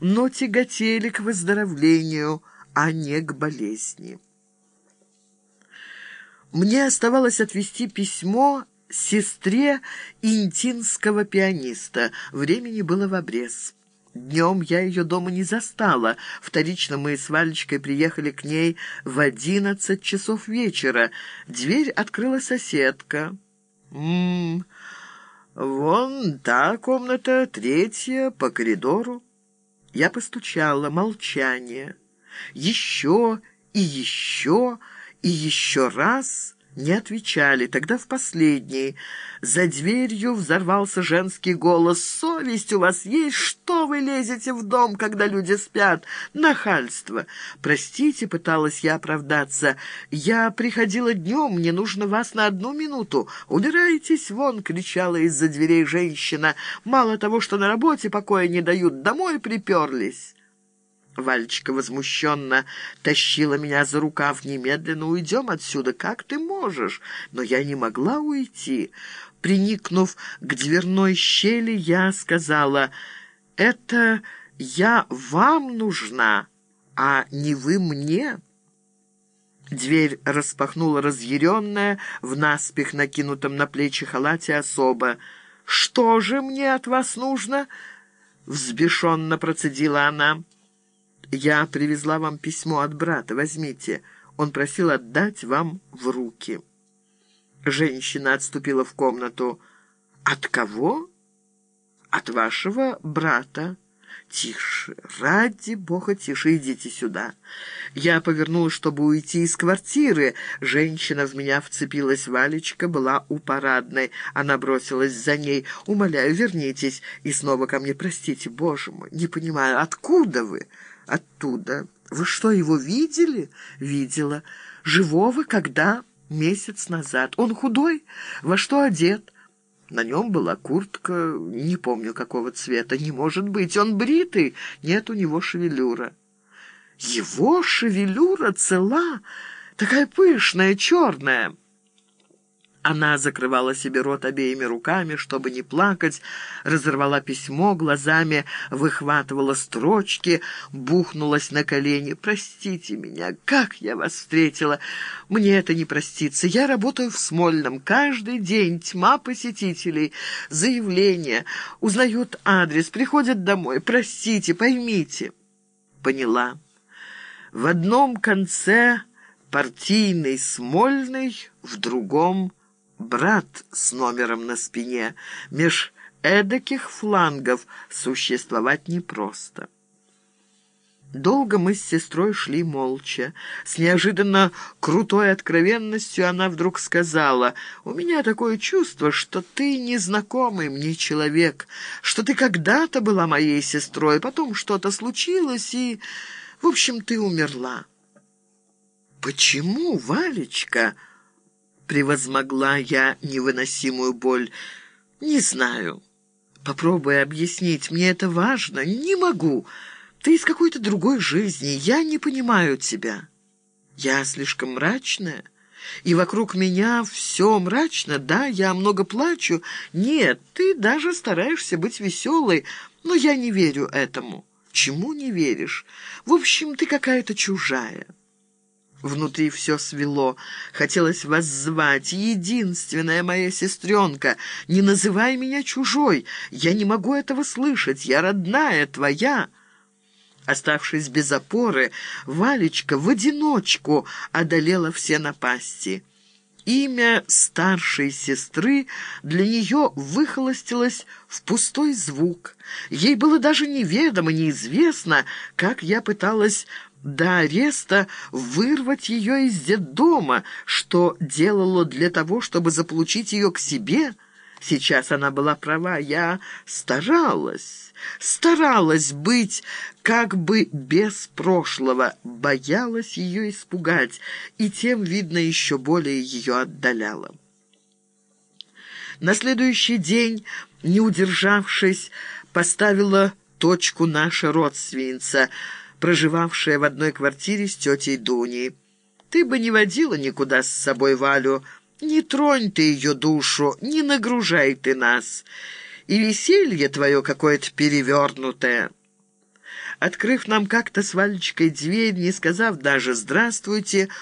но тяготели к выздоровлению, а не к болезни. Мне оставалось отвезти письмо сестре интинского пианиста. Времени было в обрез. Днем я ее дома не застала. Вторично мы с Валечкой приехали к ней в одиннадцать часов вечера. Дверь открыла соседка. «М-м, вон та комната, третья, по коридору». Я постучала, молчание. Еще и еще и еще раз не отвечали. Тогда в последний. За дверью взорвался женский голос. «Совесть у вас есть? Что вы лезете в дом, когда люди спят? Нахальство!» «Простите», — пыталась я оправдаться. «Я приходила днем, мне нужно вас на одну минуту. Убирайтесь вон!» — кричала из-за дверей женщина. «Мало того, что на работе покоя не дают, домой приперлись». Валечка возмущенно тащила меня за рукав. «Немедленно уйдем отсюда, как ты можешь?» Но я не могла уйти. Приникнув к дверной щели, я сказала, «Это я вам нужна, а не вы мне». Дверь распахнула разъяренная, в наспех накинутом на плечи халате особо. «Что же мне от вас нужно?» — взбешенно процедила она. «Я привезла вам письмо от брата. Возьмите. Он просил отдать вам в руки». Женщина отступила в комнату. «От кого?» «От вашего брата». «Тише, ради бога, тише, идите сюда». Я повернулась, чтобы уйти из квартиры. Женщина в меня вцепилась. Валечка была у парадной. Она бросилась за ней. «Умоляю, вернитесь». И снова ко мне. «Простите, боже мой, не понимаю, откуда вы?» «Оттуда. Вы что, его видели?» «Видела. Живого, когда?» «Месяц назад. Он худой? Во что одет?» На нем была куртка, не помню какого цвета. Не может быть, он бритый. Нет у него шевелюра. Его шевелюра цела, такая пышная, черная. Она закрывала себе рот обеими руками, чтобы не плакать, разорвала письмо глазами, выхватывала строчки, бухнулась на колени. «Простите меня, как я вас встретила! Мне это не простится. Я работаю в Смольном. Каждый день тьма посетителей, заявления, узнают адрес, приходят домой. Простите, поймите». Поняла. В одном конце партийный Смольный, в другом — брат с номером на спине. Меж эдаких флангов существовать непросто. Долго мы с сестрой шли молча. С неожиданно крутой откровенностью она вдруг сказала, «У меня такое чувство, что ты незнакомый мне человек, что ты когда-то была моей сестрой, потом что-то случилось, и, в общем, ты умерла». «Почему, Валечка?» Превозмогла я невыносимую боль. Не знаю. Попробуй объяснить, мне это важно. Не могу. Ты из какой-то другой жизни. Я не понимаю тебя. Я слишком мрачная. И вокруг меня все мрачно. Да, я много плачу. Нет, ты даже стараешься быть веселой, но я не верю этому. Чему не веришь? В общем, ты какая-то чужая». Внутри все свело. Хотелось вас звать. Единственная моя сестренка. Не называй меня чужой. Я не могу этого слышать. Я родная, твоя. Оставшись без опоры, Валечка в одиночку одолела все напасти. Имя старшей сестры для нее выхолостилось в пустой звук. Ей было даже неведомо, неизвестно, как я пыталась до ареста вырвать ее из детдома, что делало для того, чтобы заполучить ее к себе. Сейчас она была права, я старалась, старалась быть как бы без прошлого, боялась ее испугать, и тем, видно, еще более ее отдаляла. На следующий день, не удержавшись, поставила точку наша родственница — проживавшая в одной квартире с тетей Дуней. «Ты бы не водила никуда с собой Валю. Не тронь ты ее душу, не нагружай ты нас. И веселье твое какое-то перевернутое». Открыв нам как-то с Валечкой дверь, не сказав даже «здравствуйте»,